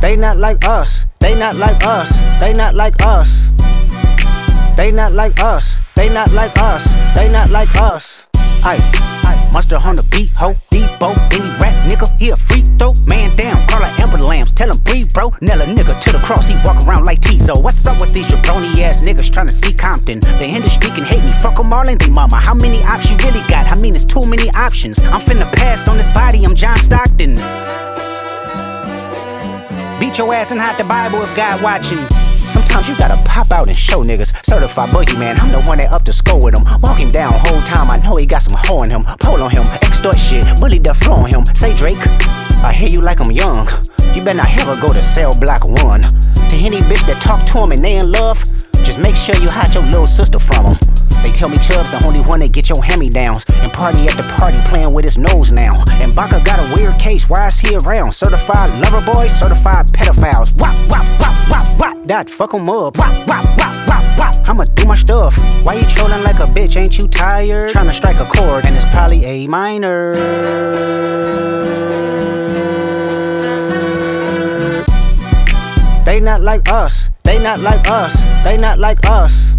They not like us. They not like us. They not like us. They not like us. They not like us. They not like us. Ay, ay. Mustard on the beat, ho, depot. Any rap nigga, he a freak throw. Man down, call Amber Lambs. Tell him breathe, bro. Nella nigga to the cross, he walk around like Tizo. What's up with these jabroni ass niggas trying to see Compton? The industry can hate me, fuck 'em all and they mama. How many options you really got? I mean, it's too many options. I'm finna pass on this body, I'm John Stockton. Beat your ass and hide the Bible if God watching. Sometimes you gotta pop out and show niggas. Certified boogeyman, I'm the one that up to score with him. Walk him down whole time, I know he got some hoe in him. Pole on him, extort shit, bully the flow on him. Say Drake, I hear you like I'm young. You better not ever go to cell block one. To any bitch that talk to him and they in love, just make sure you hide your little sister from him. They tell me Chubb's the only one that get your me downs. And party at the party playing with his nose now. And Baka got a weird case, why is he around? Certified lover boys, certified pedophiles. Wop, wop, wop, wop, wop. That fuck 'em up. Wop, wop, wop, wop, wop. I'ma do my stuff. Why you trolling like a bitch? Ain't you tired? Trying to strike a chord, and it's probably A minor. They not like us. They not like us. They not like us.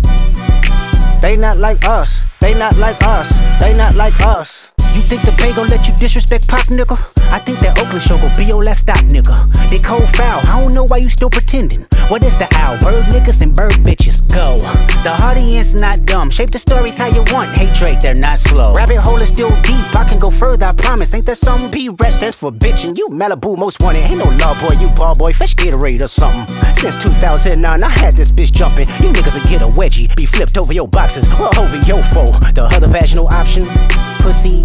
They not like us. They not like us. They not like us. You think the Bay gon' let you disrespect Pop, nigga? I think that Oakland show gon' be your last stop, nigga. They cold foul. I don't know why you still pretending. What is the owl? Bird niggas and bird bitches. Go. The audience not dumb. Shape the stories how you want. Hey Drake, they're not slow. Rabbit hole is still deep. I can go further, I promise. Ain't there some B rest that's for bitchin'? You Malibu most wanted. Ain't no love boy, you ball boy. Fresh Gatorade or something. Since 2009, I had this bitch jumping. You niggas will get a wedgie. Be flipped over your boxes or over your foe. The other vaginal option. Pussy,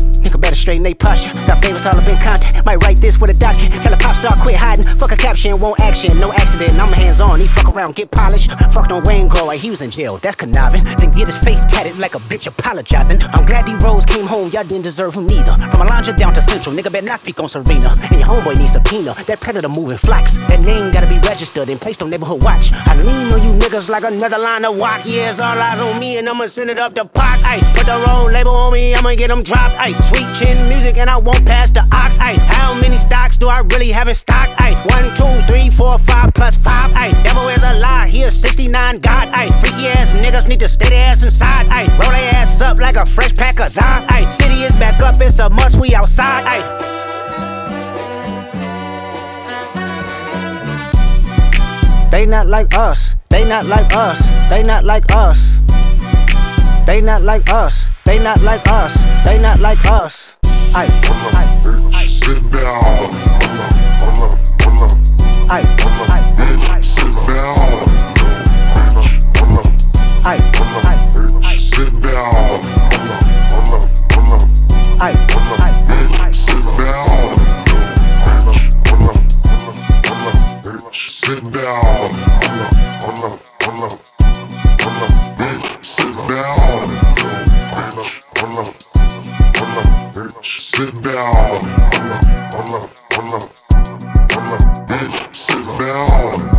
straighten they posture. Got favors all up in content. Might write this with a doctor. Tell a pop star quit hiding. Fuck a caption, won't action. No accident, I'm hands on. He fuck around, get polished. Fucked on Wayne Grow, like he was in jail. That's conniving. Then get his face tatted like a bitch apologizing. I'm glad D Rose came home, y'all didn't deserve him neither. From Alondra down to Central, nigga better not speak on Serena. And your homeboy needs subpoena. That predator moving flocks. That name gotta be registered and placed on neighborhood watch. I lean on you niggas like another line of walk. Yeah, it's all eyes on me, and I'ma send it up the Pac. Ay, put the roll label on me, I'ma get them dropped. Ay, sweet chin music, and I won't pass the ox. Ay, how many stocks do I really have in stock? Ay, one, two, three, four, five plus five. Ay, devil is a lie, here 69 God. Ay, freaky ass niggas need to stay their ass inside. Ay, roll their ass up like a fresh pack of Zod. Ay, city is back up, it's a must, we outside. Ay. They not like us. They not like us. They not like us. They not like us. They not like us. They not like us. Ay, ay, Sit down, ay, ay, sit down, ay, ay, sit down, ay, ay. sit down, sit down, sit down, bitch. Sit down. Up, up, up, up, bitch. Sit down.